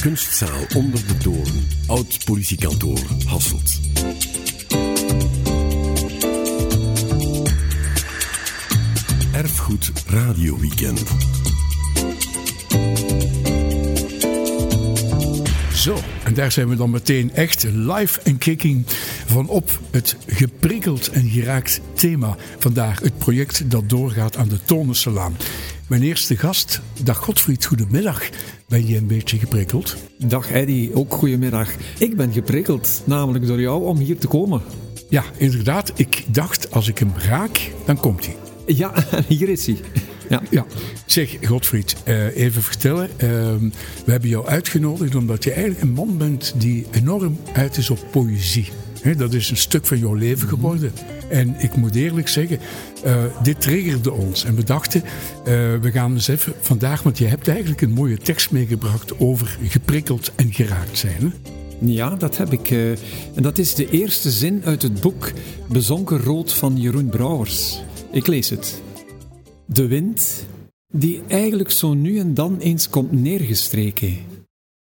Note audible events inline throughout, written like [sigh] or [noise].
Kunstzaal onder de Toren, oud politiekantoor Hasselt. Erfgoed Radio Weekend. Zo, en daar zijn we dan meteen echt live en kicking van op het geprikkeld en geraakt thema vandaag. Het project dat doorgaat aan de Tonenselaan. Mijn eerste gast, dag Godfried, goedemiddag. Ben je een beetje geprikkeld? Dag Eddy, ook goedemiddag. Ik ben geprikkeld, namelijk door jou om hier te komen. Ja, inderdaad. Ik dacht, als ik hem raak, dan komt hij. Ja, [laughs] hier is hij. Ja. ja. Zeg, Godfried, uh, even vertellen. Uh, we hebben jou uitgenodigd omdat je eigenlijk een man bent die enorm uit is op poëzie. He, dat is een stuk van jouw leven geworden. En ik moet eerlijk zeggen, uh, dit triggerde ons. En we dachten, we gaan eens even vandaag, want je hebt eigenlijk een mooie tekst meegebracht over geprikkeld en geraakt zijn. Hè? Ja, dat heb ik. en dat is de eerste zin uit het boek Bezonken Rood van Jeroen Brouwers. Ik lees het. De wind, die eigenlijk zo nu en dan eens komt neergestreken,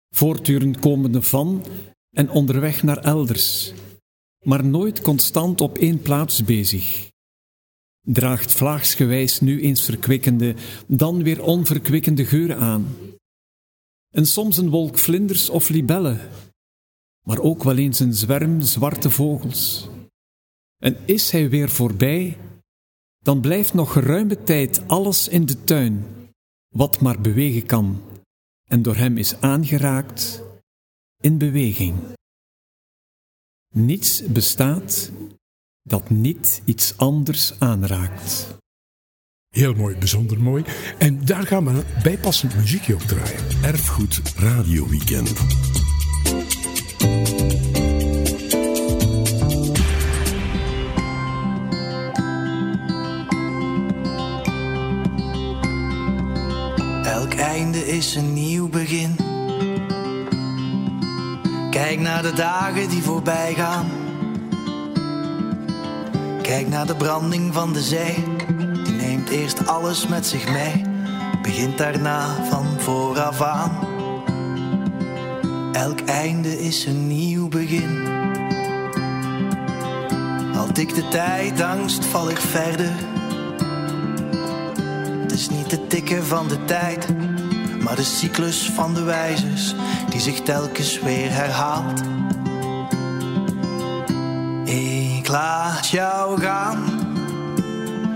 voortdurend komende van en onderweg naar elders, maar nooit constant op één plaats bezig. Draagt vlaagsgewijs nu eens verkwikkende, dan weer onverkwikkende geuren aan. En soms een wolk vlinders of libellen, maar ook wel eens een zwerm zwarte vogels. En is hij weer voorbij, dan blijft nog geruime tijd alles in de tuin, wat maar bewegen kan, en door hem is aangeraakt, in beweging. Niets bestaat dat niet iets anders aanraakt. Heel mooi, bijzonder mooi. En daar gaan we bijpassend muziekje op draaien. Erfgoed Radio Weekend. Elk einde is een nieuw begin. Kijk naar de dagen die voorbij gaan. Kijk naar de branding van de zee. Die neemt eerst alles met zich mee. Begint daarna van vooraf aan. Elk einde is een nieuw begin. Al ik de tijd angst, val ik verder is niet het tikken van de tijd, maar de cyclus van de wijzers die zich telkens weer herhaalt. Ik laat jou gaan,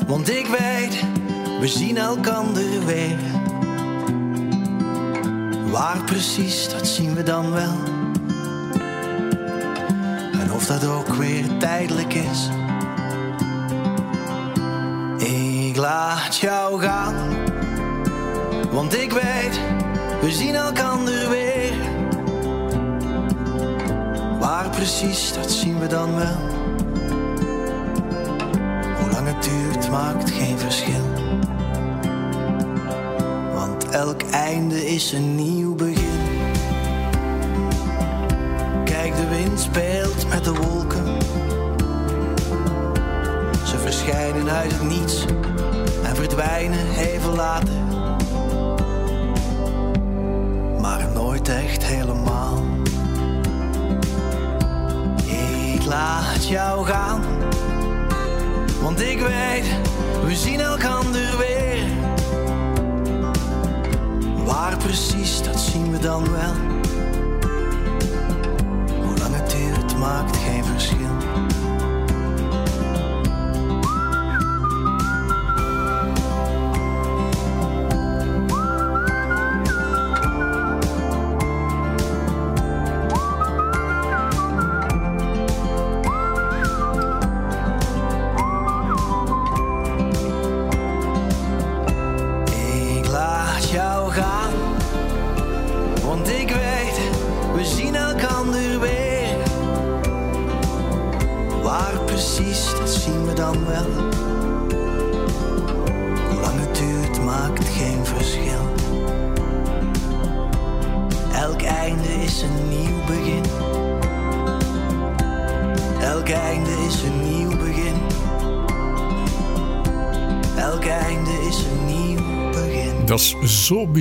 want ik weet, we zien elkander weer. Waar precies, dat zien we dan wel. En of dat ook weer tijdelijk is. Ik laat jou gaan, want ik weet, we zien elkander weer. Waar precies, dat zien we dan wel. Hoe lang het duurt, maakt geen verschil. Want elk einde is een nieuw begin. Kijk, de wind speelt met de wolken. Ze verschijnen uit het niets en verdwijnen even later. Echt helemaal. Ik laat jou gaan, want ik weet, we zien elkander weer. Waar precies, dat zien we dan wel. Hoe lang het duurt, maakt geen verschil.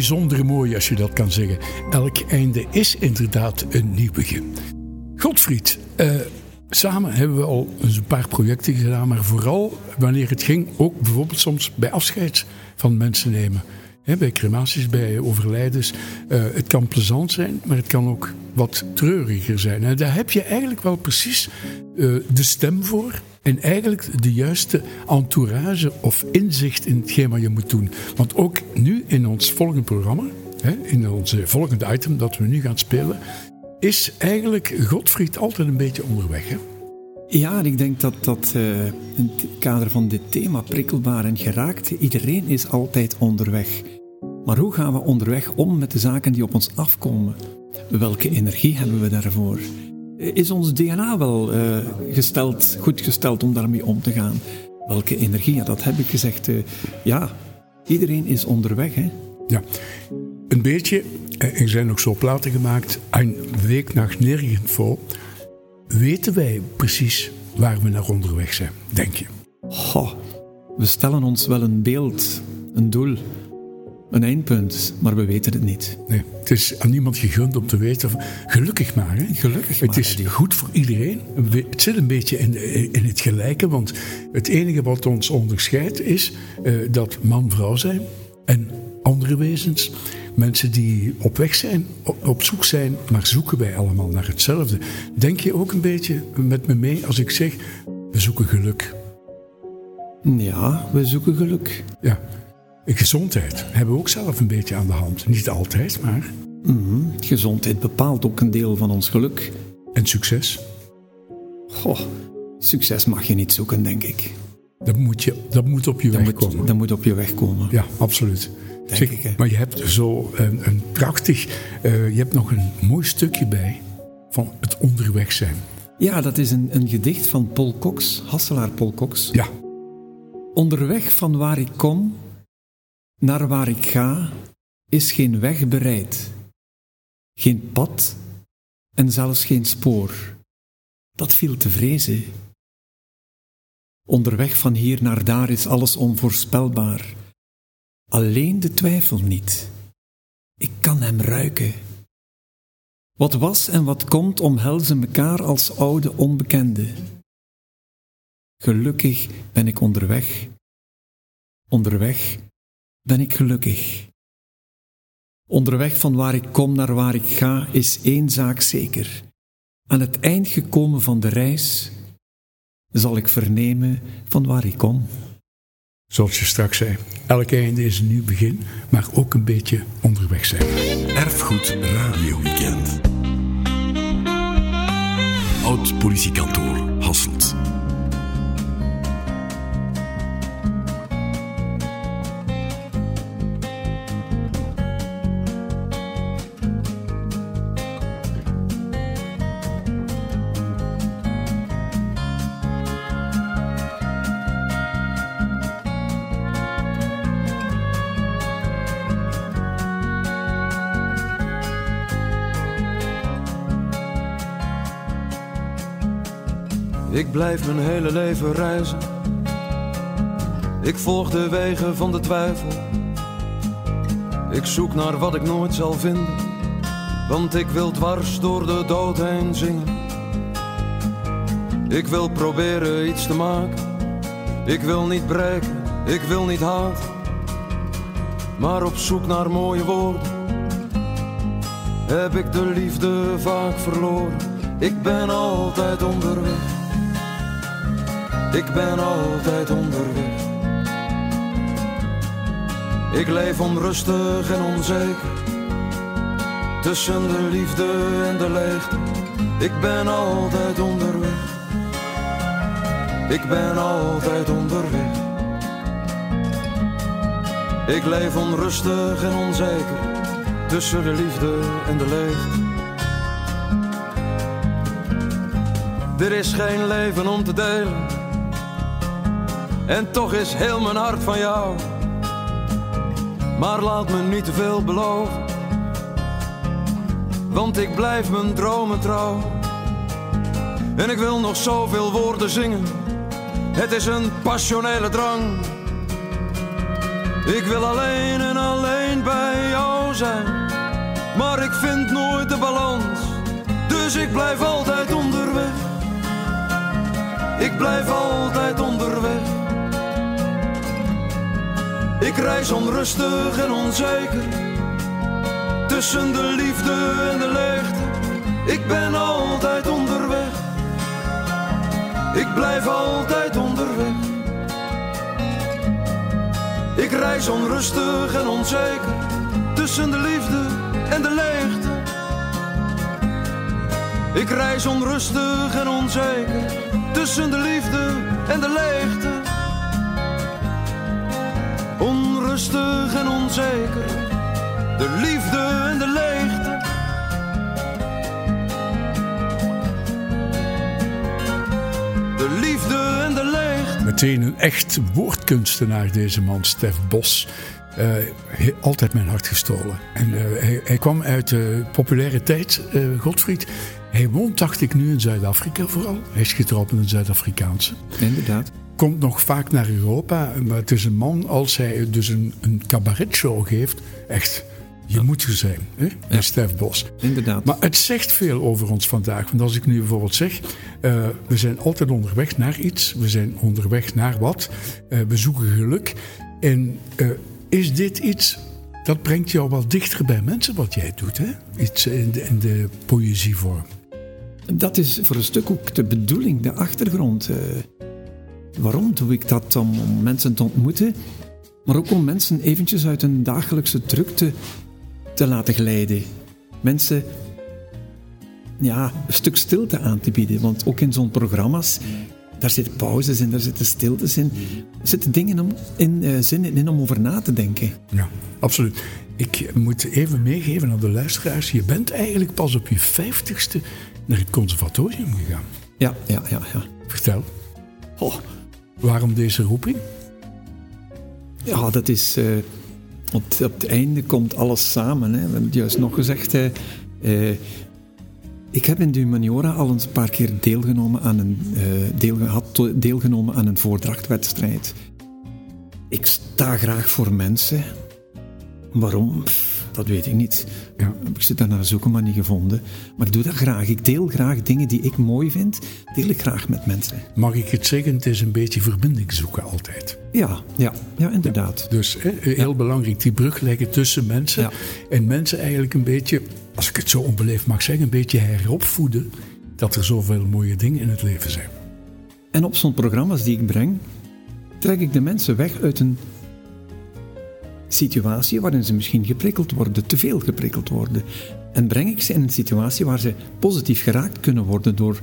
Bijzonder mooi als je dat kan zeggen. Elk einde is inderdaad een nieuw begin. Godfried, eh, samen hebben we al een paar projecten gedaan, maar vooral wanneer het ging, ook bijvoorbeeld soms bij afscheid van mensen nemen. Hè, bij crematies, bij overlijdens. Eh, het kan plezant zijn, maar het kan ook wat treuriger zijn. En daar heb je eigenlijk wel precies eh, de stem voor. En eigenlijk de juiste entourage of inzicht in hetgeen wat je moet doen. Want ook nu in ons volgende programma, in onze volgende item dat we nu gaan spelen, is eigenlijk Godfried altijd een beetje onderweg. Hè? Ja, ik denk dat dat uh, in het kader van dit thema prikkelbaar en geraakt, iedereen is altijd onderweg. Maar hoe gaan we onderweg om met de zaken die op ons afkomen? Welke energie hebben we daarvoor? Is ons DNA wel uh, gesteld, goed gesteld om daarmee om te gaan? Welke energie? Ja, dat heb ik gezegd. Uh, ja, iedereen is onderweg. Hè? Ja, een beetje. Er zijn ook zo platen gemaakt. Een week naar nirgendwo. Weten wij precies waar we naar onderweg zijn, denk je? Goh, we stellen ons wel een beeld, een doel een eindpunt, maar we weten het niet. Nee, het is aan niemand gegund om te weten. Gelukkig maar. Hè? Gelukkig maar. Het is goed voor iedereen. Het zit een beetje in, in het gelijke, want het enige wat ons onderscheidt is uh, dat man-vrouw zijn en andere wezens. Mensen die op weg zijn, op, op zoek zijn, maar zoeken wij allemaal naar hetzelfde. Denk je ook een beetje met me mee als ik zeg: we zoeken geluk? Ja, we zoeken geluk. Ja. Gezondheid hebben we ook zelf een beetje aan de hand. Niet altijd, maar. Mm Gezondheid bepaalt ook een deel van ons geluk. En succes? Goh, succes mag je niet zoeken, denk ik. Dat moet, je, dat moet op je dat weg moet, komen. Dat moet op je weg komen. Ja, absoluut. Denk zeg, ik, maar je hebt zo een, een prachtig. Uh, je hebt nog een mooi stukje bij van het onderweg zijn. Ja, dat is een, een gedicht van Paul Cox, Hasselaar Paul Cox. Ja. Onderweg van waar ik kom, naar waar ik ga is geen weg bereid, geen pad en zelfs geen spoor. Dat viel te vrezen. Onderweg van hier naar daar is alles onvoorspelbaar. Alleen de twijfel niet. Ik kan hem ruiken. Wat was en wat komt omhelzen mekaar als oude onbekende. Gelukkig ben ik onderweg. Onderweg ben ik gelukkig. Onderweg van waar ik kom naar waar ik ga is één zaak zeker. Aan het eind gekomen van de reis zal ik vernemen van waar ik kom. Zoals je straks zei, elk einde is een nieuw begin, maar ook een beetje onderweg zijn. Erfgoed Radio Weekend. Oud politiekantoor blijf mijn hele leven reizen. Ik volg de wegen van de twijfel. Ik zoek naar wat ik nooit zal vinden. Want ik wil dwars door de dood heen zingen. Ik wil proberen iets te maken. Ik wil niet breken, ik wil niet haten. Maar op zoek naar mooie woorden. Heb ik de liefde vaak verloren. Ik ben altijd onderweg. Ik ben altijd onderweg. Ik leef onrustig en onzeker. Tussen de liefde en de leegte. Ik ben altijd onderweg. Ik ben altijd onderweg. Ik leef onrustig en onzeker. Tussen de liefde en de leegte. Er is geen leven om te delen. En toch is heel mijn hart van jou. Maar laat me niet te veel beloven. Want ik blijf mijn dromen trouw. En ik wil nog zoveel woorden zingen. Het is een passionele drang. Ik wil alleen en alleen bij jou zijn. Maar ik vind nooit de balans. Dus ik blijf altijd onderweg. Ik blijf altijd onderweg. Ik reis onrustig en onzeker. Tussen de liefde en de leegte. Ik ben altijd onderweg. Ik blijf altijd onderweg. Ik reis onrustig en onzeker tussen de liefde en de leegte. Ik reis onrustig en onzeker tussen de liefde en de leegte. Onrustig en onzeker, de liefde en de leegte. De liefde en de leegte. Meteen een echt woordkunstenaar, deze man, Stef Bos. Uh, he- altijd mijn hart gestolen. En uh, hij, hij, kwam uit de populaire tijd, uh, Godfried. Hij woont, dacht ik, nu in Zuid-Afrika vooral. Hij is getrouwd met een Zuid-Afrikaanse. Inderdaad. Komt nog vaak naar Europa. Maar het is een man, als hij dus een, een cabaretshow geeft, echt... Je ja. moet er zijn, hè? Ja. Stef Bos. Inderdaad. Maar het zegt veel over ons vandaag. Want als ik nu bijvoorbeeld zeg, uh, we zijn altijd onderweg naar iets. We zijn onderweg naar wat. Uh, we zoeken geluk. En uh, is dit iets dat brengt jou wel dichter bij mensen wat jij doet, hè? Iets in de, in de poëzievorm. Dat is voor een stuk ook de bedoeling, de achtergrond. Waarom doe ik dat? Om, om, mensen te ontmoeten, maar ook om mensen eventjes uit hun dagelijkse drukte te laten glijden. Mensen ja, een stuk stilte aan te bieden. Want ook in zo'n programma's, daar zitten pauzes in, daar zitten stiltes in. Er zitten dingen om, in, uh, zinnen in om over na te denken. Ja, absoluut. Ik moet even meegeven aan de luisteraars. Je bent eigenlijk pas op je vijftigste naar het conservatorium gegaan. Ja, ja, ja. ja. Vertel. Oh, waarom deze roeping? Ja, dat is... Uh, op, het, einde komt alles samen. Hè. We hebben het juist nog gezegd... Uh, ik heb in de humaniora al een paar keer deelgenomen aan een, uh, deel, had deelgenomen aan een voordrachtwedstrijd. Ik sta graag voor mensen. Waarom? Dat weet ik niet. Ja. Ik zit daar naar zoeken, maar niet gevonden. Maar ik doe dat graag. Ik deel graag dingen die ik mooi vind, deel ik graag met mensen. Mag ik het zeggen? Het is een beetje verbinding zoeken altijd. Ja, ja, ja inderdaad. Ja, dus hè, heel ja. belangrijk, die brug leggen tussen mensen. En mensen eigenlijk een beetje, als ik het zo onbeleefd mag zeggen, een beetje heropvoeden. Dat er zoveel mooie dingen in het leven zijn. En op zo'n programma's die ik breng, trek ik de mensen weg uit een situatie waarin ze misschien geprikkeld worden, te veel geprikkeld worden. En breng ik ze in een situatie waar ze positief geraakt kunnen worden door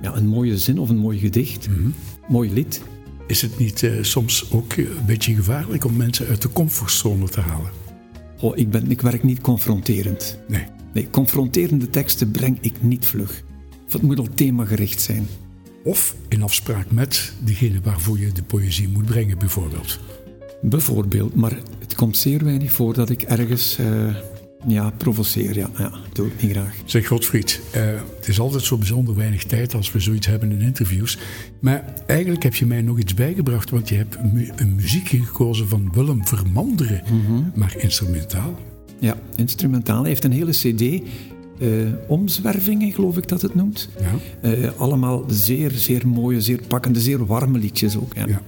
ja, een mooie zin of een mooi gedicht, mm -hmm. mooi lied. Is het niet uh, soms ook een beetje gevaarlijk om mensen uit de comfortzone te halen? Oh, ik, ben, ik werk niet confronterend. Nee. Nee, confronterende teksten breng ik niet vlug. Of het moet al themagericht zijn. Of in afspraak met diegene waarvoor je de poëzie moet brengen, bijvoorbeeld. Bijvoorbeeld, maar het komt zeer weinig voor dat ik ergens uh, ja, provoceer. Ja, ja, dat doe ik niet graag. Zeg Godfried, uh, het is altijd zo bijzonder weinig tijd als we zoiets hebben in interviews. Maar eigenlijk heb je mij nog iets bijgebracht, want je hebt mu een muziekje gekozen van Willem Vermanderen, mm -hmm. maar instrumentaal. Ja, instrumentaal. Hij heeft een hele cd. Uh, omzwervingen, geloof ik dat het noemt. Ja. Uh, allemaal zeer, zeer mooie, zeer pakkende, zeer warme liedjes ook. Ja. ja.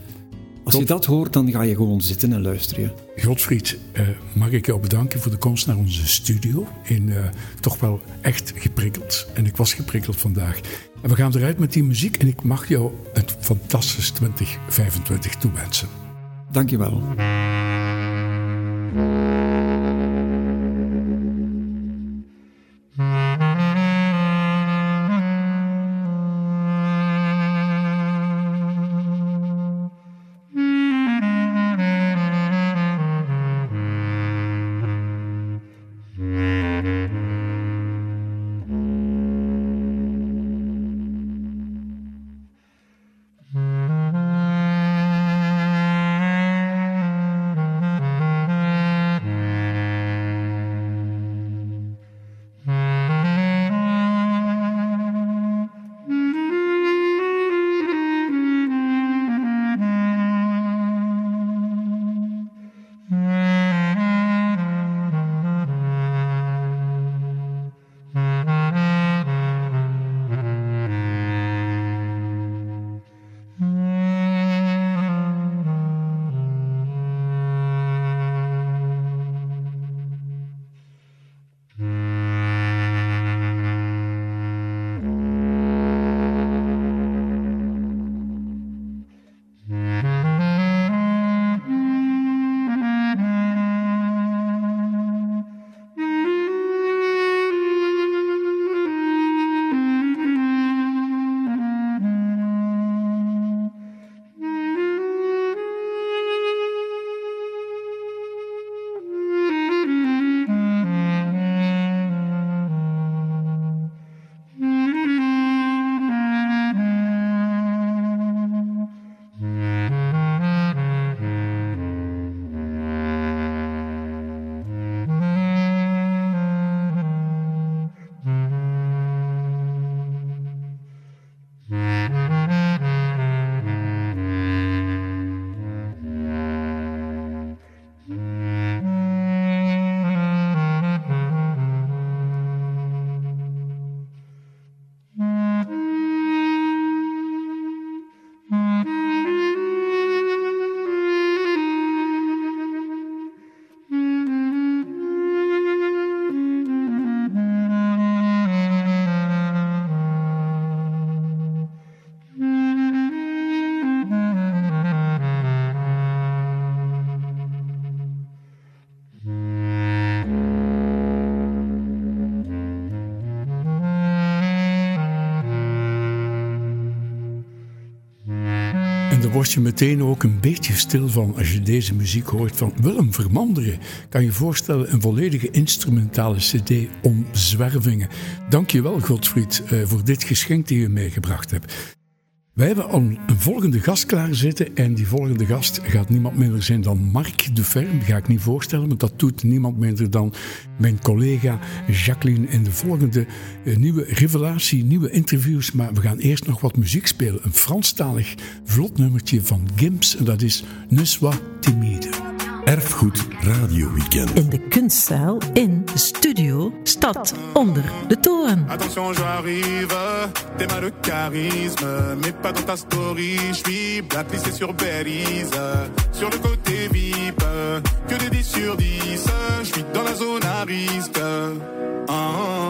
Als je dat hoort, dan ga je gewoon zitten en luisteren. Godfried, uh, mag ik jou bedanken voor de komst naar onze studio. In, uh, toch wel echt geprikkeld. En ik was geprikkeld vandaag. En we gaan eruit met die muziek. En ik mag jou een fantastisch 2025 toewensen. Dank je wel. Word je meteen ook een beetje stil van als je deze muziek hoort van Willem Vermanderen. Kan je voorstellen, een volledige instrumentale cd om zwervingen. Dankjewel Godfried eh, voor dit geschenk die je meegebracht hebt. Wij hebben al een volgende gast klaar zitten. En die volgende gast gaat niemand minder zijn dan Mark de Ferm. Ga ik niet voorstellen, want dat doet niemand minder dan mijn collega Jacqueline in de volgende eh, nieuwe revelatie, nieuwe interviews. Maar we gaan eerst nog wat muziek spelen. Een Franstalig vlot nummertje van Gims. En dat is sois timide. Erfgoed Radio Weekend. In de kunstzaal in de studio Stad onder de toren. Attention, j'arrive, t'es mal de charisme, mais pas dans ta story. Je suis blacklisté sur Belize, sur le côté VIP, que de 10 sur 10. Je suis dans la zone à risque. Ah, ah.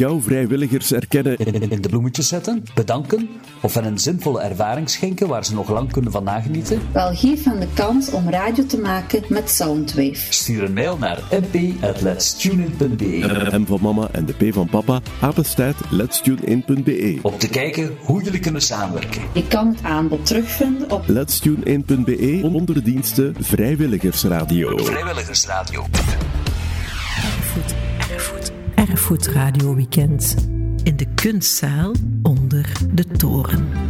Jouw vrijwilligers erkennen in de bloemetjes zetten, bedanken of hen een zinvolle ervaring schenken waar ze nog lang kunnen van nagenieten? Wel, geef hen de kans om radio te maken met Soundwave. Stuur een mail naar mp.letstunein.be M van mama en de P van papa, apenstaart letstune1.be. om te kijken hoe jullie kunnen samenwerken. Je kan het aanbod terugvinden op Letstune1.be onder de diensten Vrijwilligersradio. Vrijwilligersradio. Erfgoed, Erfgoed, Erfgoed Radio Weekend. In de kunstzaal onder de toren.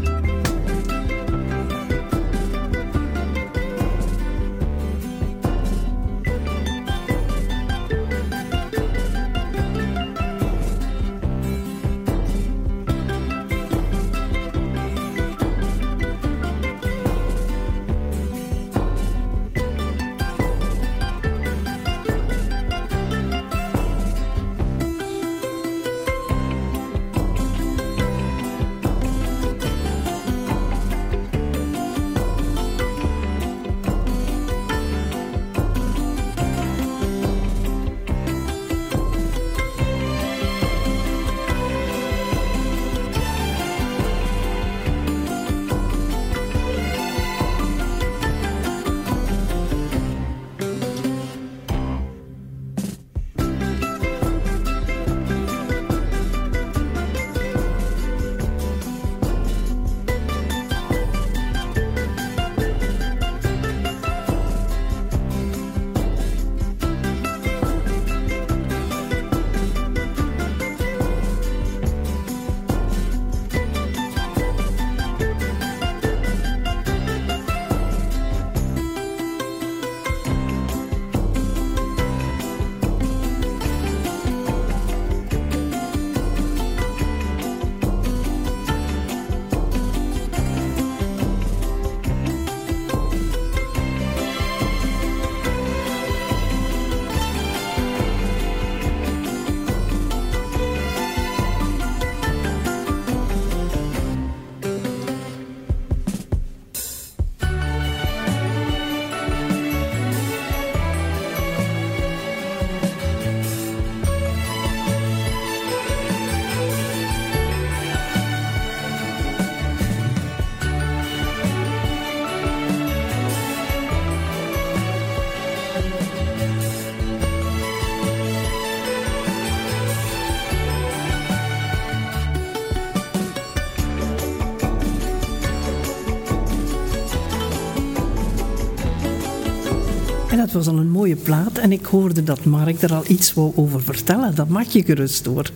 Het was al een mooie plaat en ik hoorde dat Mark er al iets wou over vertellen. Dat mag je gerust door.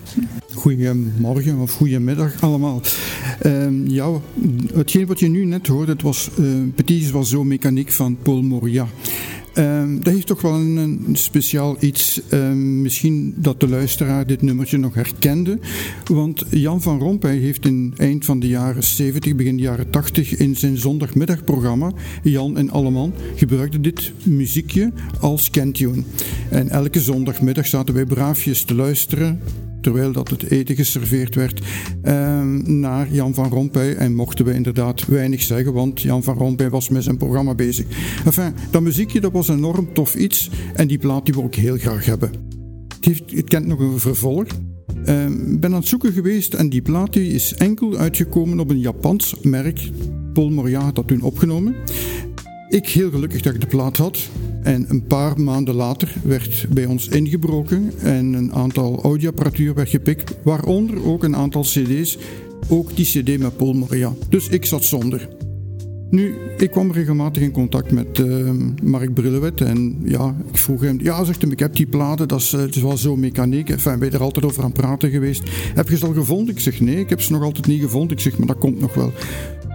Goedemorgen of goedemiddag allemaal. Ehm, ja, hetgeen wat je nu net hoorde, het was uh, Petit was zo mechaniek van Paul Moria. Um, dat heeft toch wel een, speciaal iets. Um, misschien dat de luisteraar dit nummertje nog herkende. Want Jan van Rompuy heeft in eind van de jaren 70, begin de jaren 80 in zijn zondagmiddagprogramma Jan en Alleman gebruikte dit muziekje als kentune. En elke zondagmiddag zaten wij braafjes te luisteren terwijl dat het eten geserveerd werd, eh, naar Jan van Rompuy. En mochten we inderdaad weinig zeggen, want Jan van Rompuy was met zijn programma bezig. Enfin, dat muziekje dat was enorm tof iets en die plaat die wil ik heel graag hebben. Het, heeft, het kent nog een vervolg. Ik uh, ben aan het zoeken geweest en die plaat die is enkel uitgekomen op een Japans merk. Paul Moria had dat toen opgenomen. Ik heel gelukkig dat ik de plaat had. En een paar maanden later werd bij ons ingebroken en een aantal audioapparatuur werd gepikt, waaronder ook een aantal cd's, ook die cd met Paul Moria. Dus ik zat zonder. Nu, ik kwam regelmatig in contact met uh, Mark Brillewet en ja, ik vroeg hem, ja, zegt hem, ik heb die platen, dat is, eh, wel zo mechaniek, enfin, ben je er altijd over aan praten geweest? Heb je ze al gevonden? Ik zeg, nee, ik heb ze nog altijd niet gevonden. Ik zeg, maar dat komt nog wel.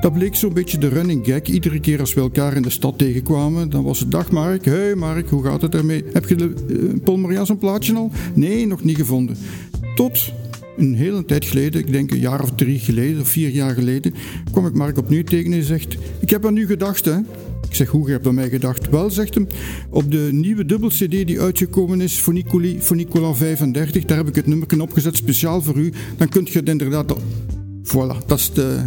Dat bleek zo'n beetje de running gag. Iedere keer als we elkaar in de stad tegenkwamen, dan was het dag Mark. Hey Mark, hoe gaat het ermee? Heb je de uh, Paul Maria zo'n plaatje al? Nee, nog niet gevonden. Tot een hele tijd geleden, ik denk een jaar of drie geleden of vier jaar geleden, kwam ik Mark opnieuw tegen en zegt: Ik heb aan u gedacht, hè? Ik zeg, hoe heb je aan mij gedacht? Wel, zegt hem, op de nieuwe dubbel-CD die uitgekomen is voor, Nicoli, voor Nicola 35, daar heb ik het nummer opgezet speciaal voor u. Dan kunt je het inderdaad Voilà, dat is de,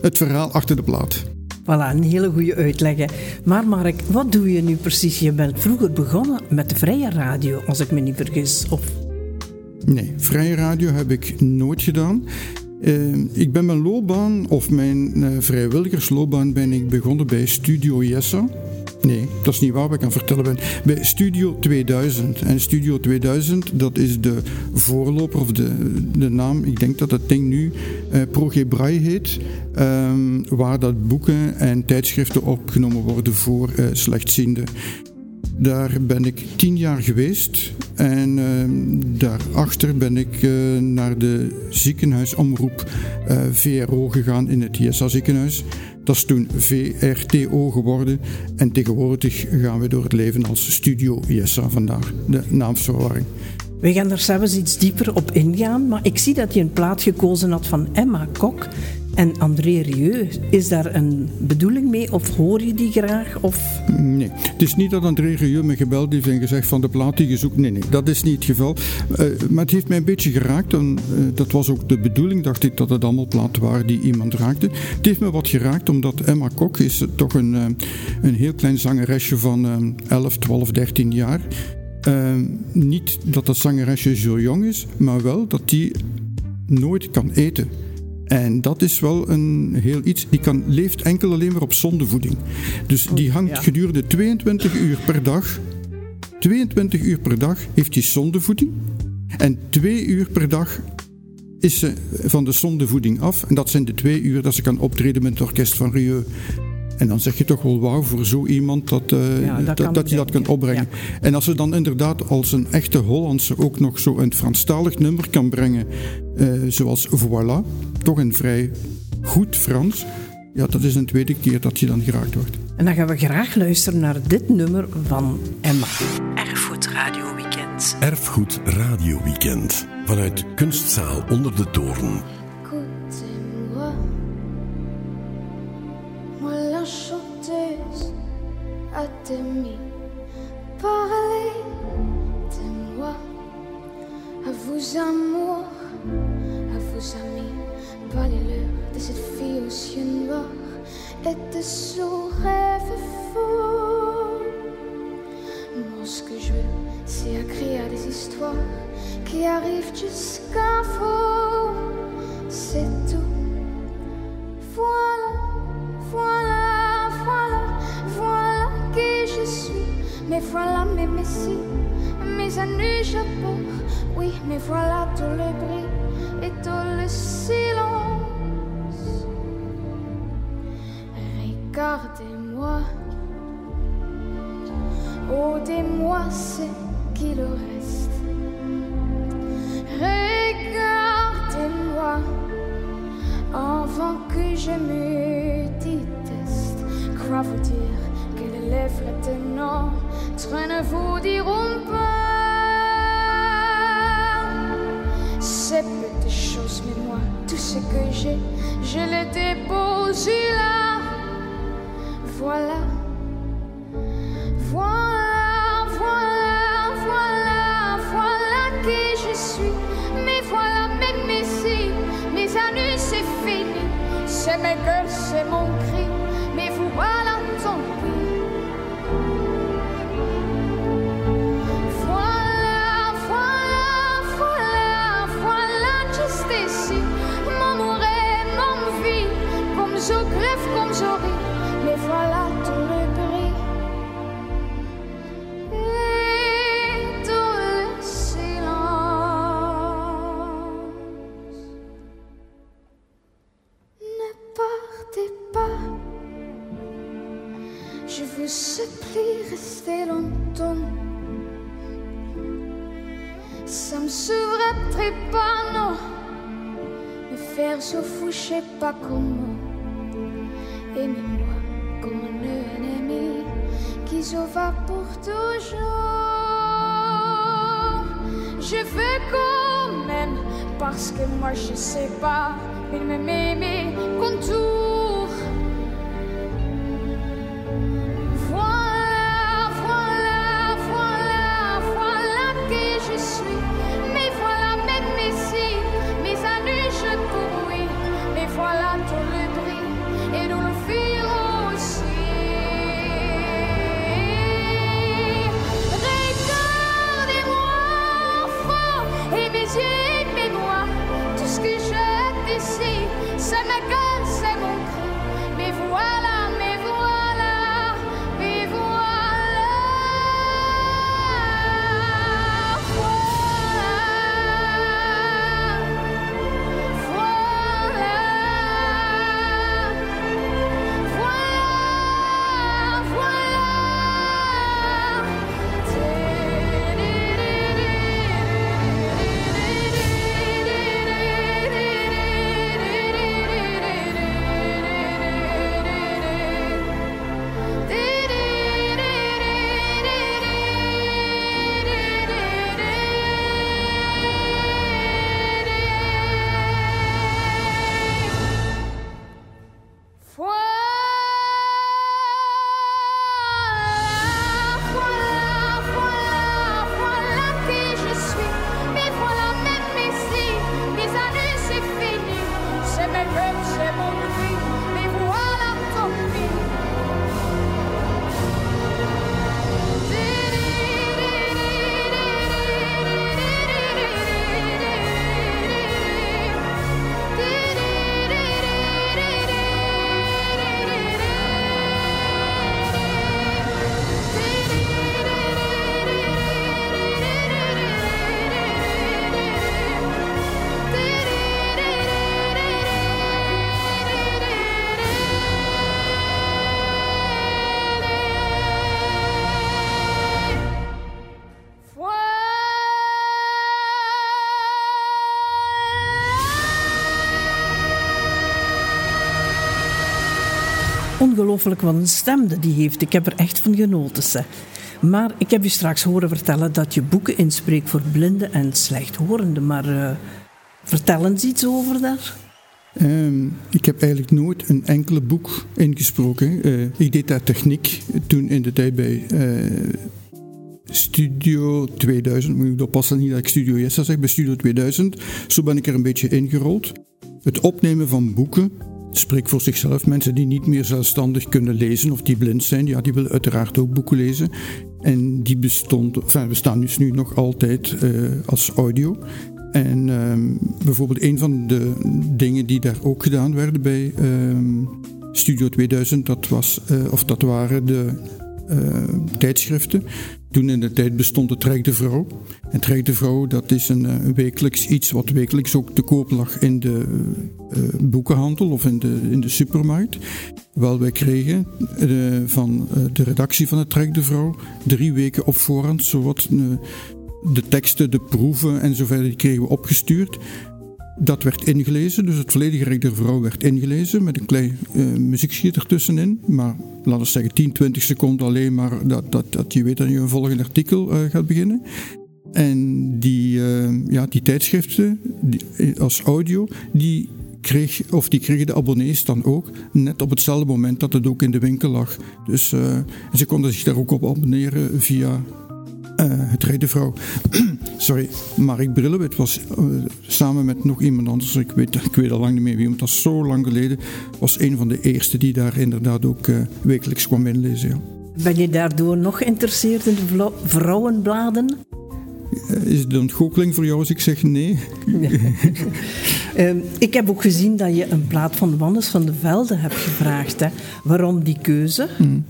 het verhaal achter de plaat. Voilà, een hele goede uitleg. Maar Mark, wat doe je nu precies? Je bent vroeger begonnen met de vrije radio, als ik me niet vergis. Of... Nee, vrije radio heb ik nooit gedaan. Uh, ik ben mijn loopbaan, of mijn uh, vrijwilligersloopbaan, ben ik begonnen bij Studio Jessa. Nee, dat is niet waar wat ik aan vertellen ben. Bij Studio 2000. En Studio 2000, dat is de voorloper of de, de naam, ik denk dat dat ding nu uh, ProGebraille heet. Um, waar dat boeken en tijdschriften opgenomen worden voor uh, slechtzienden. Daar ben ik tien jaar geweest en uh, daarachter ben ik uh, naar de ziekenhuisomroep uh, VRO gegaan in het ISA ziekenhuis. Dat is toen VRTO geworden en tegenwoordig gaan we door het leven als Studio ISA, vandaar de naamsverwarring. We gaan er zelfs iets dieper op ingaan, maar ik zie dat je een plaat gekozen had van Emma Kok en André Rieu. Is daar een bedoeling mee of hoor je die graag? Of? Nee, het is niet dat André Rieu me gebeld heeft en gezegd van de plaat die je zoekt. Nee, nee, dat is niet het geval. Uh, maar het heeft mij een beetje geraakt en uh, dat was ook de bedoeling, dacht ik, dat het allemaal platen waren die iemand raakte. Het heeft me wat geraakt omdat Emma Kok is toch een, uh, een heel klein zangeresje van 11, 12, 13 jaar. niet dat dat zangeresje zo jong is, maar wel dat die nooit kan eten. En dat is wel een heel iets. Die kan, leeft enkel alleen maar op zondevoeding. Dus die hangt ja. gedurende 22 uur per dag. 22 uur per dag heeft die zondevoeding. En 2 uur per dag is ze van de zondevoeding af. En dat zijn de twee uur dat ze kan optreden met het orkest van Rieu. En dan zeg je toch wel wauw voor zo iemand dat, uh, ja, dat, dat, dat je dat kan opbrengen. Ja. En als ze dan inderdaad als een echte Hollandse ook nog zo een Franstalig nummer kan brengen, uh, zoals Voilà, toch een vrij goed Frans, ja, dat is een tweede keer dat je dan geraakt wordt. En dan gaan we graag luisteren naar dit nummer van Emma. Erfgoed Radio Weekend. Erfgoed Radio Weekend. Vanuit Kunstzaal onder de toren. T'aimer. Parlez de moi, à vos amours, à vos amis. Parlez-leur de cette fille aux yeux noirs et de son rêve fou. Moi, ce que je veux, c'est écrire des histoires qui arrivent jusqu'à vous. C'est tout. Voilà, voilà, Mais voilà mes messies, mes années chapeaux. Oui, mais voilà tout le bruit et tout le silence. Regardez-moi. ôtez-moi ce qu'il reste. Regardez-moi avant que je me déteste. Quoi vous dire de ne vous diront pas ces petites choses, mais moi, tout ce que j'ai, je le dépose là. Voilà. Voilà, voilà, voilà, voilà qui je suis. Mais voilà, même ici, mes années c'est fini. C'est mes gueules, parce que moi je sais pas, il me met mes contours. Ongelooflijk wat een stem dat die heeft. Ik heb er echt van genoten. Maar ik heb je straks horen vertellen dat je boeken inspreekt voor blinden en slechthorenden. Maar eh, vertel eens iets over daar. Ehm, ik heb eigenlijk nooit een enkele boek ingesproken. Eh, ik deed daar techniek toen in de tijd bij eh, Studio 2000. Moet ik oppassen niet dat ik Studio Yes zeg, bij Studio 2000. Zo ben ik er een beetje ingerold. Het opnemen van boeken spreekt voor zichzelf. Mensen die niet meer zelfstandig kunnen lezen of die blind zijn, ja, die willen uiteraard ook boeken lezen. En die bestond, enfin, bestaan dus nu nog altijd eh, als audio. En ehm, bijvoorbeeld een van de dingen die daar ook gedaan werden bij ehm, Studio 2000, dat, was, eh, of dat waren de eh, tijdschriften. Toen in de tijd bestond de Trek de Vrouw. En Trek de Vrouw, dat is een, eh, wekelijks iets wat wekelijks ook te koop lag in de eh, boekenhandel of in de, in de supermarkt. Wel, wij kregen eh, van de redactie van de Trek de Vrouw drie weken op voorhand zowat de teksten, de proeven en die kregen we opgestuurd. Dat werd ingelezen, dus het volledige Rijk der Vrouw werd ingelezen met een klein uh, muziekschiet ertussenin. Maar laten we zeggen 10, 20 seconden alleen maar dat, dat, dat je weet dat je een volgend artikel uh, gaat beginnen. En die, uh, ja, die tijdschriften die, als audio, die, kreeg, of die kregen de abonnees dan ook net op hetzelfde moment dat het ook in de winkel lag. Dus ze konden zich daar ook op abonneren via uh, het Rij de Vrouw. [clears throat] Sorry, Mark Brillewit was uh, samen met nog iemand anders, ik weet, ik weet al lang niet meer wie, want dat is zo lang geleden, was een van de eerste die daar inderdaad ook uh, wekelijks kwam inlezen. Ja. Ben je daardoor nog geïnteresseerd in de vrouwenbladen? Is het een goocheling voor jou als ik zeg nee? um, [laughs] ik heb ook gezien dat je een plaat van Wannes van de Velde hebt gevraagd. Hè? Waarom die keuze? Hmm.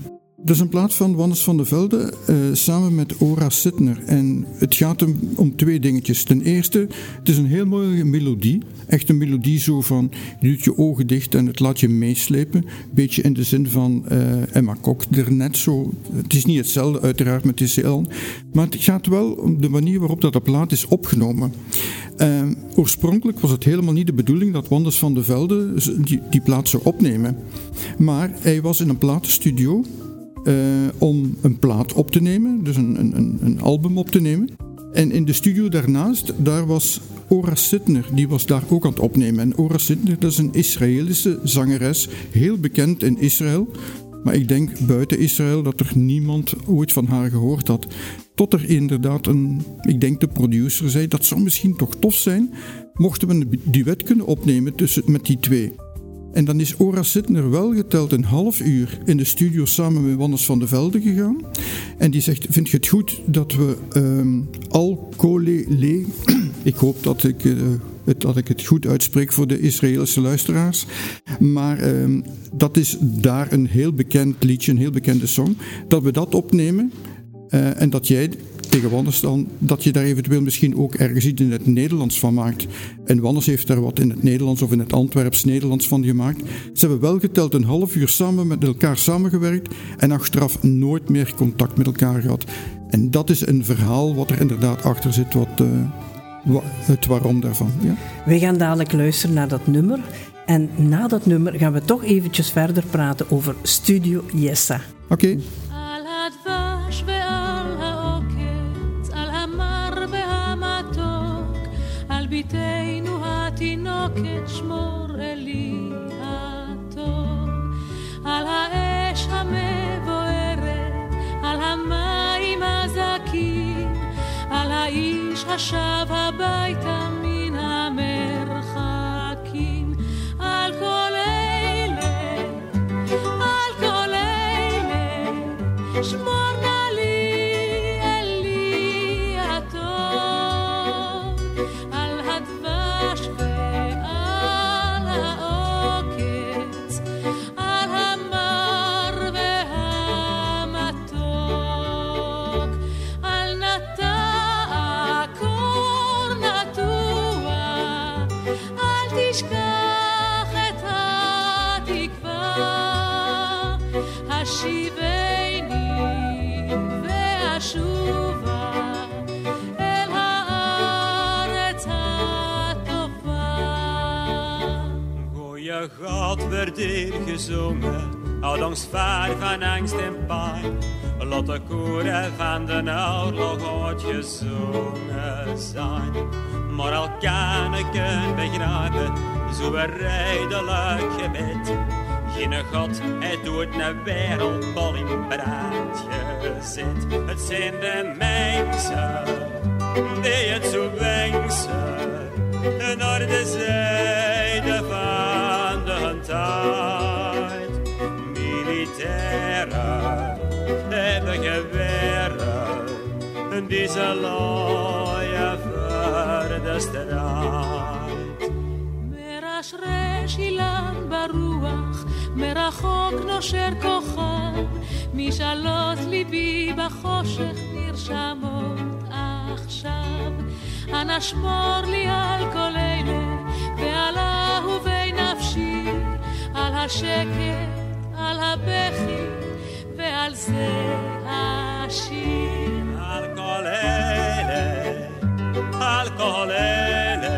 Is een plaat van Wannes van der Velde uh, samen met Ora Sittner. En het gaat om twee dingetjes. Ten eerste, het is een heel mooie melodie. Echt een melodie zo van, je doet je ogen dicht en het laat je meeslepen. Beetje in de zin van uh, Emma Kok net zo. Het is niet hetzelfde uiteraard, is heel... Maar het gaat wel om de manier waarop dat de plaat is opgenomen. Uh, oorspronkelijk was het helemaal niet de bedoeling dat Wannes van der Velde die, die plaat zou opnemen. Maar hij was in een platenstudio uh, om een plaat op te nemen, dus een, een, een album op te nemen. En in de studio daarnaast, daar was Ora Sittner, die was daar ook aan het opnemen. En Ora Sittner, dat is een Israëlische zangeres, heel bekend in Israël. Maar ik denk buiten Israël dat er niemand ooit van haar gehoord had. Tot er inderdaad een, ik denk de producer zei, dat zou misschien toch tof zijn, mochten we een duet kunnen opnemen tussen, met die twee. En dan is Ora Sittner wel geteld een half uur in de studio samen met Wannes van de Velde gegaan. En die zegt, vind je het goed dat we um, al le ik hoop dat ik, uh, het, dat ik het goed uitspreek voor de Israëlische luisteraars. Maar um, dat is daar een heel bekend liedje, een heel bekende song. Dat we dat opnemen uh, en dat jij tegen Wannes dan, dat je daar eventueel misschien ook ergens iets in het Nederlands van maakt. En Wannes heeft daar wat in het Nederlands of in het Antwerps Nederlands van gemaakt. Ze hebben wel geteld een half uur samen met elkaar samengewerkt en achteraf nooit meer contact met elkaar gehad. En dat is een verhaal wat er inderdaad achter zit, wat, uh, het waarom daarvan. Ja. We gaan dadelijk luisteren naar dat nummer. En na dat nummer gaan we toch eventjes verder praten over Studio Yessa. Oké. Okay. התינוקת שמור אלי הטוב. על האש המבוערת על המים הזכים על האיש השב הביתה Hier gezongen, ondanks vaar van angst en pijn. Laat de koren van de oorlog uitgezongen zijn. Maar al kan ik het begrijpen, zo redelijk gebed. Geen God, het doet een wereldbol in brand gezet. Het zijn de mensen die het zo wensen, naar de zijde ze looien voor de strijd. מרשרש אילן ברוח, מרחוק נושר כוכב, משאלות ליבי בחושך נרשמות עכשיו. אנא שמור לי על כל אלה ועל אהובי נפשי, על השקט, על הבכי ועל זה השיר. alkoholele, alkoholele,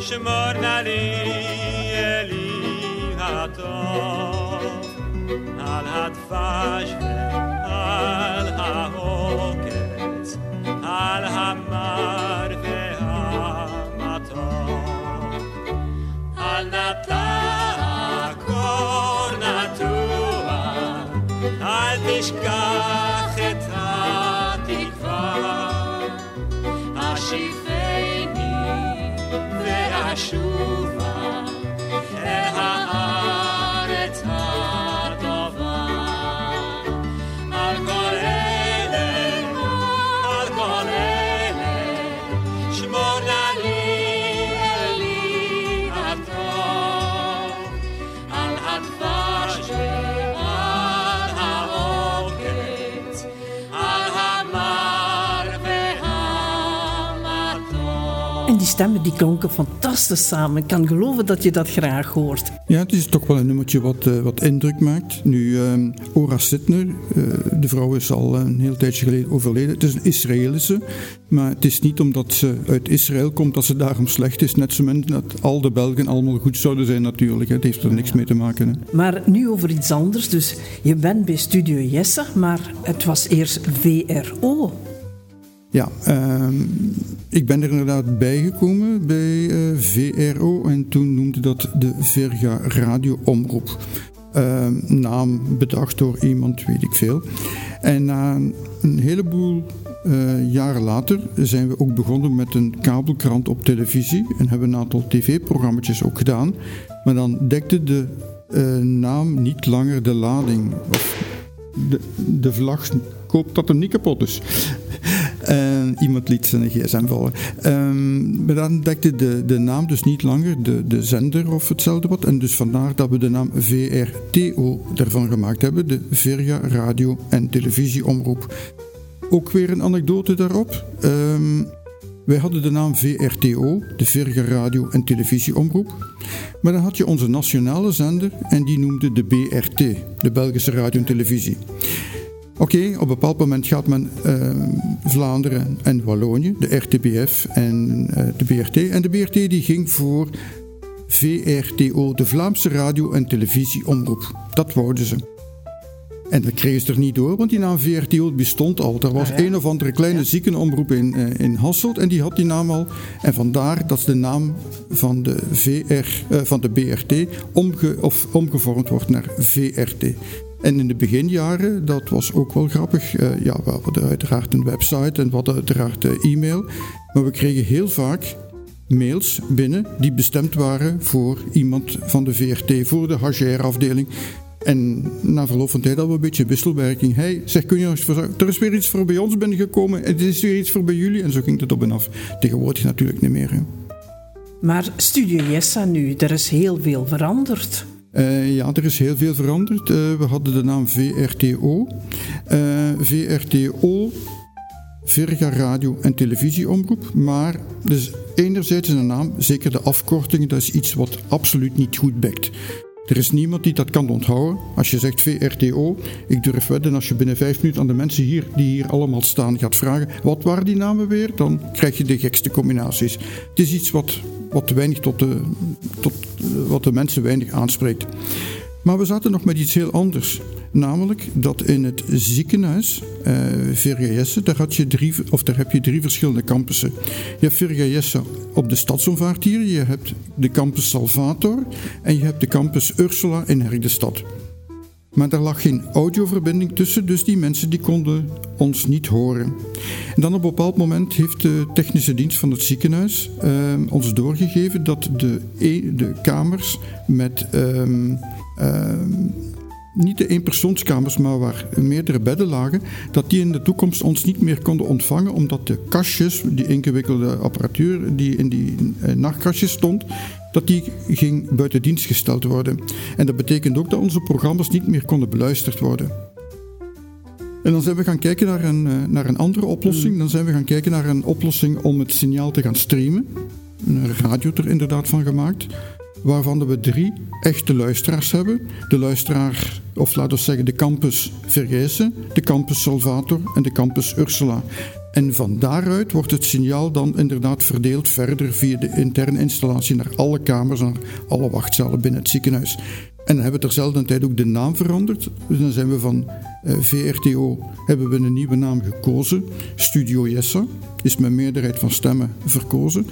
smörnali elihatov, al hat fajne, al ha hoket, al ha marve hamatov, al nata kornatua, al tishkar. she En die stemmen die klonken fantastisch samen. Ik kan geloven dat je dat graag hoort. Ja, het is toch wel een nummertje wat, eh, wat indruk maakt. Nu, ehm Ora Sittner, eh, de vrouw is al een heel tijdje geleden overleden. Het is een Israëlische, maar het is niet omdat ze uit Israël komt dat ze daarom slecht is. Net zo min dat al de Belgen allemaal goed zouden zijn natuurlijk. hè. Het heeft er niks mee te maken. Hè. Maar nu over iets anders. Dus je bent bij Studio Jesse, maar het was eerst VRO. Ja, ehm, ik ben er inderdaad bijgekomen bij eh, VRO en toen noemde dat de Verga Radio Omroep. Ehm, naam bedacht door iemand, weet ik veel. En na een heleboel eh, jaren later zijn we ook begonnen met een kabelkrant op televisie en hebben een aantal tv-programma's ook gedaan. Maar dan dekte de eh, naam niet langer de lading. Of de, de vlag koopt dat hem niet kapot is. En iemand liet zijn gsm vallen. Ehm, maar dan dekte de, de naam dus niet langer de, de zender of hetzelfde wat. En dus vandaar dat we de naam VRTO ervan gemaakt hebben. De Virga Radio en Televisieomroep. Ook weer een anekdote daarop. Ehm, wij hadden de naam VRTO, de Virga Radio en Televisieomroep. Maar dan had je onze nationale zender en die noemde de BRT, de Belgische Radio en Televisie. Oké, op een bepaald moment gaat men eh, Vlaanderen en Wallonië, de RTBF en eh, de BRT. En de BRT die ging voor VRTO, de Vlaamse Radio- en Televisieomroep. Dat wouden ze. En dat kregen ze er niet door, want die naam VRTO bestond al. Er was een of andere kleine ziekenomroep in, eh, in Hasselt en die had die naam al. En vandaar dat de naam van de, VR, eh, van de BRT omge, of omgevormd wordt naar VRT. En in de beginjaren, dat was ook wel grappig. eh, ja, we hadden uiteraard een website en we hadden uiteraard eh, e-mail. Maar we kregen heel vaak mails binnen die bestemd waren voor iemand van de VRT, voor de HR-afdeling. En na verloop van tijd hadden we een beetje wisselwerking. Hey, zeg, kun je eens voor... Er is weer iets voor bij ons binnengekomen. Het is weer iets voor bij jullie. En zo ging het op en af. Tegenwoordig natuurlijk niet meer. Hè. Maar Studio Jessa nu, er is heel veel veranderd. Eh, ja, er is heel veel veranderd. Eh, we hadden de naam VRTO. Eh, VRTO, Virga Radio en Televisieomroep. Maar dus enerzijds de naam, zeker de afkorting, dat is iets wat absoluut niet goed bekt. Er is niemand die dat kan onthouden. Als je zegt VRTO, ik durf wedden, als je binnen vijf minuten aan de mensen hier, die hier allemaal staan, gaat vragen, wat waren die namen weer? Dan krijg je de gekste combinaties. Het is iets wat, wat weinig tot de, tot, eh, wat de mensen weinig aanspreekt. Maar we zaten nog met iets heel anders. Namelijk dat in het ziekenhuis, eh daar, had je drie, of daar heb je drie verschillende campussen. Je hebt Virgajesse op de stadsomvaart hier, je hebt de campus Salvator en je hebt de campus Ursula in Herkdestad. Maar daar lag geen audioverbinding tussen, dus die mensen die konden ons niet horen. En dan op een bepaald moment heeft de technische dienst van het ziekenhuis eh, ons doorgegeven dat de, e- de kamers met ehm, ehm, niet de eenpersoonskamers, maar waar meerdere bedden lagen, dat die in de toekomst ons niet meer konden ontvangen, omdat de kastjes, die ingewikkelde apparatuur die in die eh, nachtkastjes stond, dat die ging buiten dienst gesteld worden. En dat betekent ook dat onze programma's niet meer konden beluisterd worden. En dan zijn we gaan kijken naar een, eh, naar een andere oplossing. Dan zijn we gaan kijken naar een oplossing om het signaal te gaan streamen. Een radio er inderdaad van gemaakt. Waarvan we drie echte luisteraars hebben. De luisteraar, of laten we zeggen de campus Vergijsen, de campus Salvator en de campus Ursula. En van daaruit wordt het signaal dan inderdaad verdeeld verder via de interne installatie naar alle kamers, naar alle wachtzalen binnen het ziekenhuis. En dan hebben we terzelfde tijd ook de naam veranderd. Dus dan zijn we van eh, VRTO hebben we een nieuwe naam gekozen. Studio Jessa is met meerderheid van stemmen verkozen.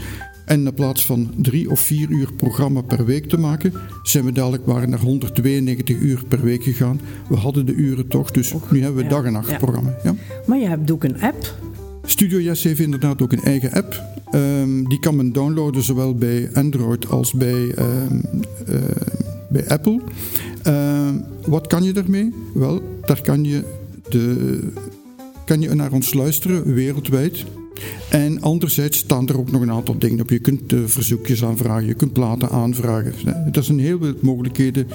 En in plaats van drie of vier uur programma per week te maken, zijn we dadelijk maar naar 192 uur per week gegaan. We hadden de uren toch, dus nu hebben we dag en nacht ja. programma. Ja. Maar je hebt ook een app. Studio Yes heeft inderdaad ook een eigen app. Ehm, die kan men downloaden zowel bij Android als bij, ehm, eh, bij Apple. Ehm, wat kan je daarmee? Wel, daar kan je, de, kan je naar ons luisteren wereldwijd. En anderzijds staan er ook nog een aantal dingen op. Je kunt eh, verzoekjes aanvragen, je kunt platen aanvragen. Dat zijn heel veel mogelijkheden.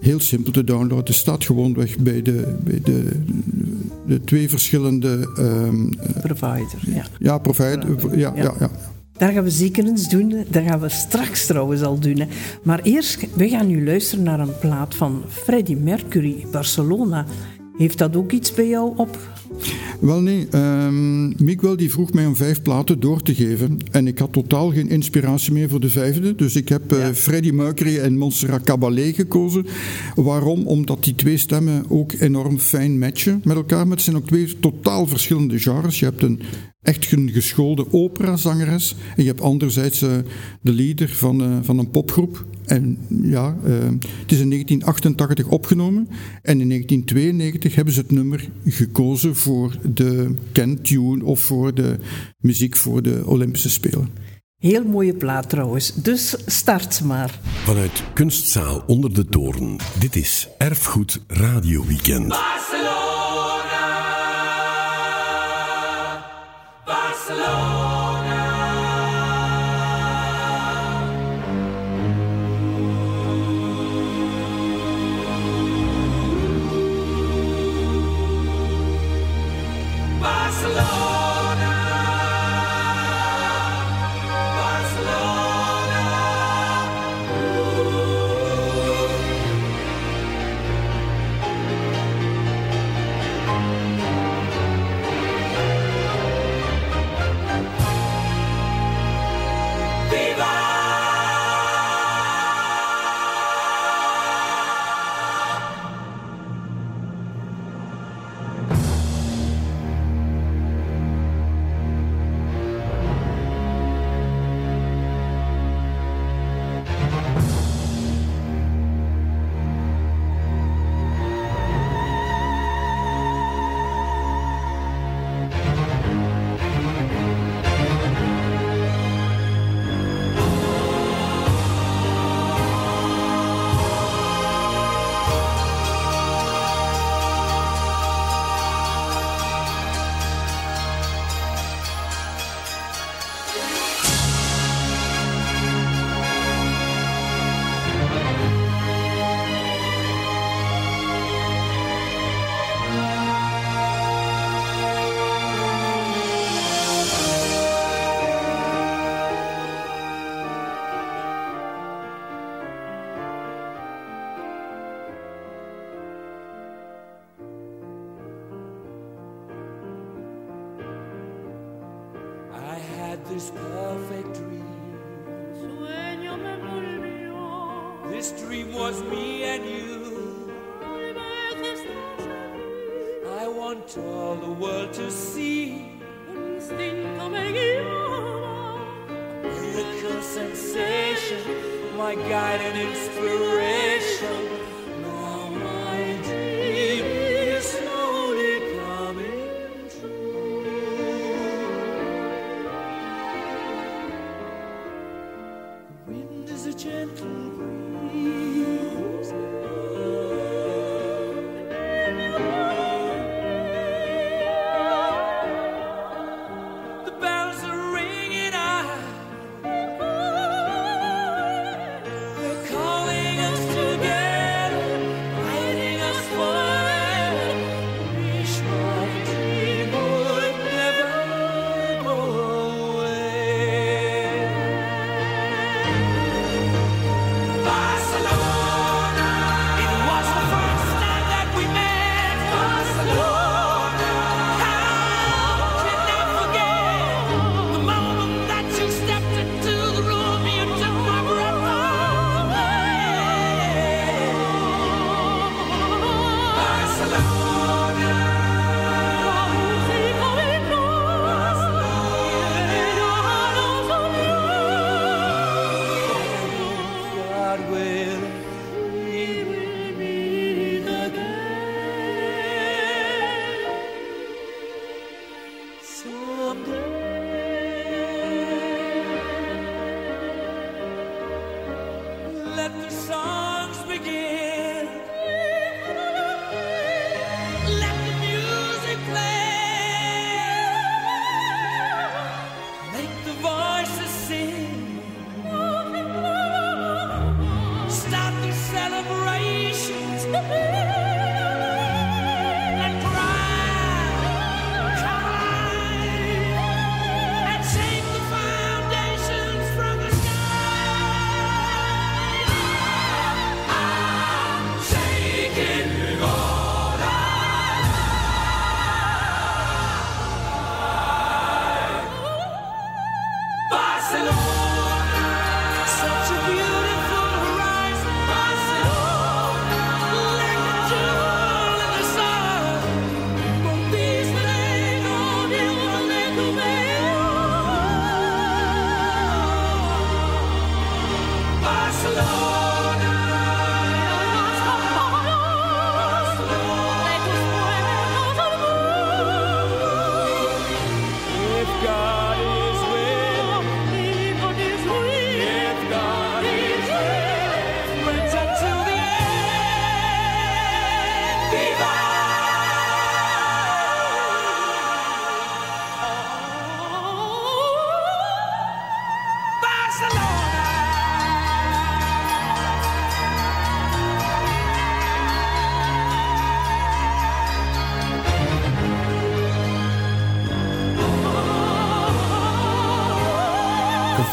Heel simpel te downloaden. Het staat gewoon weg bij de, bij de, de twee verschillende... ehm, Provider, ja. ja, provider. Ja, ja, ja. Daar gaan we zeker eens doen. Dat gaan we straks trouwens al doen. hè. Maar eerst, we gaan nu luisteren naar een plaat van Freddie Mercury, Barcelona. Heeft dat ook iets bij jou op? Wel nee, ehm, Miguel die vroeg mij om vijf platen door te geven. En ik had totaal geen inspiratie meer voor de vijfde. Dus ik heb eh, Freddie Mercury en Montserrat Caballé gekozen. Waarom? Omdat die twee stemmen ook enorm fijn matchen met elkaar. Maar het zijn ook twee totaal verschillende genres. Je hebt een echt een geschoolde operazangeres. En je hebt anderzijds eh, de leader van, eh, van een popgroep. En ja, eh, het is in 1988 opgenomen. En in 1992 hebben ze het nummer gekozen voor de Ken-tune of voor de muziek voor de Olympische Spelen. Heel mooie plaat trouwens. Dus start maar. Vanuit Kunstzaal onder de toren. Dit is Erfgoed Radio Weekend.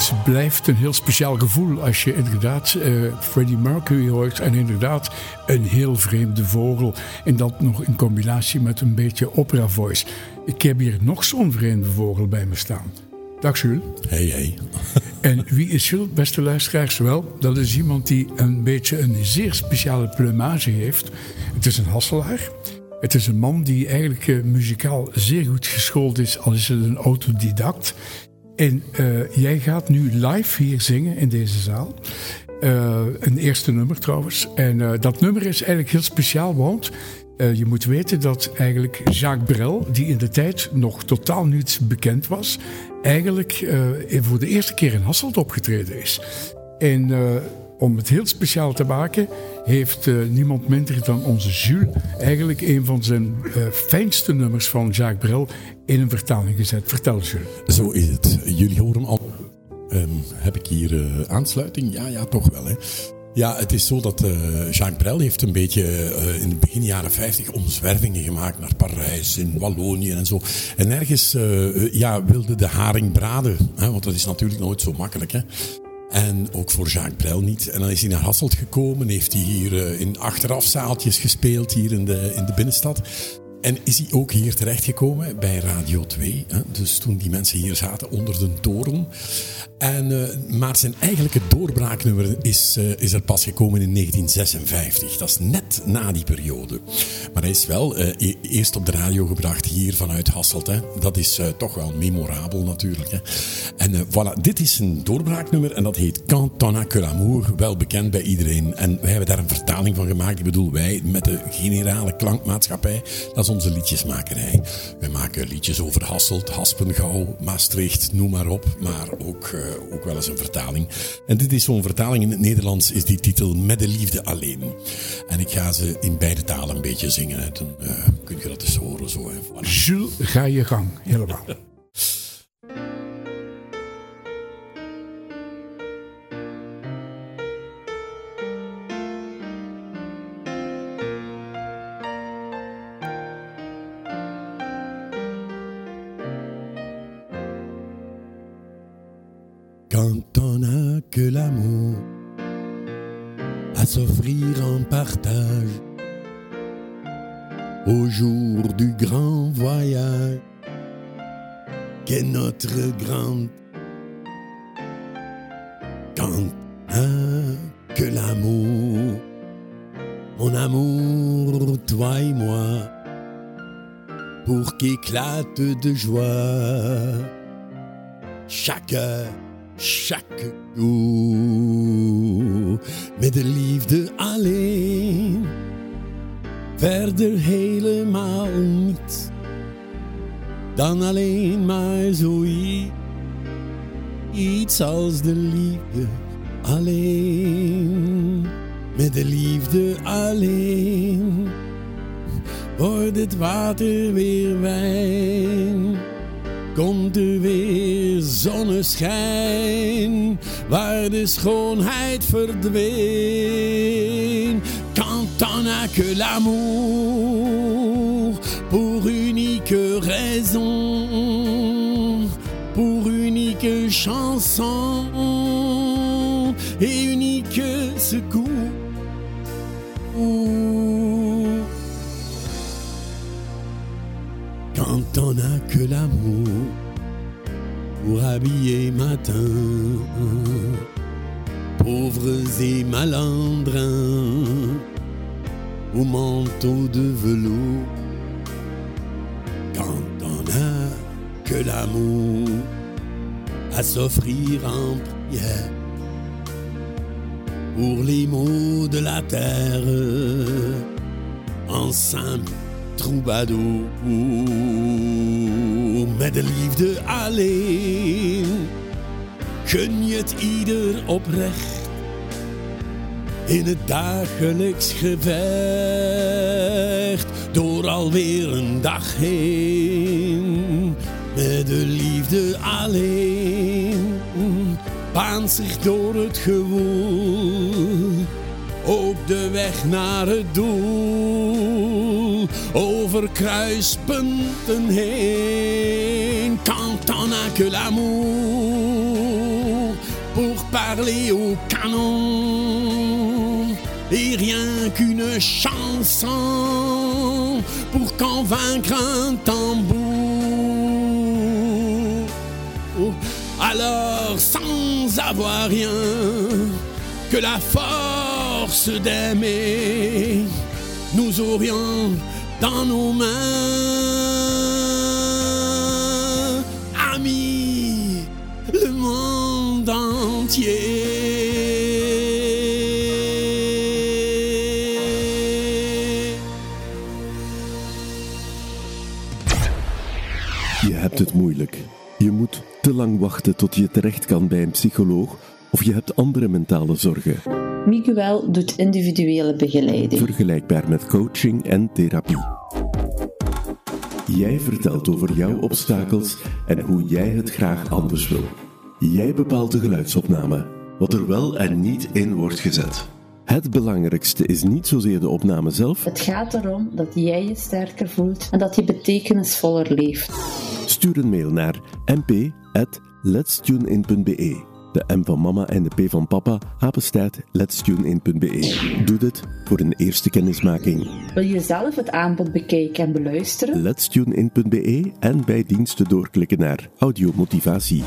Het blijft een heel speciaal gevoel als je inderdaad eh, Freddie Mercury hoort. En inderdaad een heel vreemde vogel. En dat nog in combinatie met een beetje opera voice. Ik heb hier nog zo'n vreemde vogel bij me staan. Dag Jules. Hey, hey. [laughs] En wie is Jules, beste luisteraars? Wel, dat is iemand die een beetje een zeer speciale plumage heeft. Het is een hasselaar. Het is een man die eigenlijk eh, muzikaal zeer goed geschoold is, al is het een autodidact. En eh, jij gaat nu live hier zingen in deze zaal. Eh, een eerste nummer trouwens. En eh, dat nummer is eigenlijk heel speciaal, want je moet weten dat eigenlijk Jacques Brel, die in de tijd nog totaal niet bekend was, eigenlijk voor de eerste keer in Hasselt opgetreden is. En om het heel speciaal te maken, heeft eh, niemand minder dan onze Jules eigenlijk een van zijn eh, fijnste nummers van Jacques Brel in een vertaling gezet. Vertel Jules. Zo is het. Jullie horen al. Ehm, heb ik hier eh, aansluiting? Ja, ja, toch wel. Hè. Ja, het is zo dat Jacques Brel heeft een beetje in de begin jaren 50 omzwervingen gemaakt naar Parijs, in Wallonië en zo. En ergens ja, wilde de haring braden, hè, want dat is natuurlijk nooit zo makkelijk. Hè. En ook voor Jacques Brel niet. En dan is hij naar Hasselt gekomen, heeft hij hier eh, in achterafzaaltjes gespeeld, hier in de, in de binnenstad. En is hij ook hier terechtgekomen bij Radio 2. Hè? Dus toen die mensen hier zaten onder de toren. En, eh, maar zijn eigenlijke doorbraaknummer is, eh, is er pas gekomen in 1956. Dat is net na die periode. Maar hij is wel eh, e- eerst op de radio gebracht hier vanuit Hasselt. Hè? Dat is toch wel memorabel natuurlijk. Hè? En voilà, dit is een doorbraaknummer en dat heet Quand on a que l'amour. Wel bekend bij iedereen. En wij hebben daar een vertaling van gemaakt. Ik bedoel, wij met de generale klankmaatschappij. Dat is onze liedjesmakerij. Wij maken liedjes over Hasselt, Haspengouw, Maastricht, noem maar op. Maar ook, ook wel eens een vertaling. En dit is zo'n vertaling in het Nederlands, is die titel Met de liefde alleen. En ik ga ze in beide talen een beetje zingen. Dan eh, kun je dat eens horen. Zo, hè. Voilà. Jules, ga je gang. Helemaal. [laughs] notre grande quand a que l'amour mon amour toi et moi pour qu'éclate de joie chaque chaque jour. Met de liefde alleen, verder helemaal niet. Dan alleen maar zoiets als de liefde alleen. Met de liefde alleen wordt het water weer wijn. Komt er weer zonneschijn, waar de schoonheid verdween. Quand on a que l'amour pour raison, pour unique chanson et unique secours. Quand on n'a que l'amour pour habiller matin, pauvres et malandrins, au manteau de velours. Que l'amour à s'offrir en prière pour les maux de la terre, en simple troubadour. Met de liefde alleen kun je het ieder oprecht in het dagelijks gevecht door alweer een dag heen. Met de liefde alleen baant zich door het gewoel ook de weg naar het doel over kruispunten heen. Quand on a que l'amour pour parler au canon et rien qu'une chanson pour convaincre un tambour. Alors sans avoir rien que la force d'aimer, nous aurions dans nos mains, amis, le monde entier. Je hebt het moeilijk. Je moet te lang wachten tot je terecht kan bij een psycholoog of je hebt andere mentale zorgen. Miguel doet individuele begeleiding. Vergelijkbaar met coaching en therapie. Jij vertelt over jouw obstakels en hoe jij het graag anders wil. Jij bepaalt de geluidsopname, wat er wel en niet in wordt gezet. Het belangrijkste is niet zozeer de opname zelf. Het gaat erom dat jij je sterker voelt en dat je betekenisvoller leeft. Stuur een mail naar mp@letstunein.be. De M van mama en de P van papa, apenstaat letstunein.be. Doe dit voor een eerste kennismaking. Wil je zelf het aanbod bekijken en beluisteren? letstunein.be en bij diensten doorklikken naar audiomotivatie.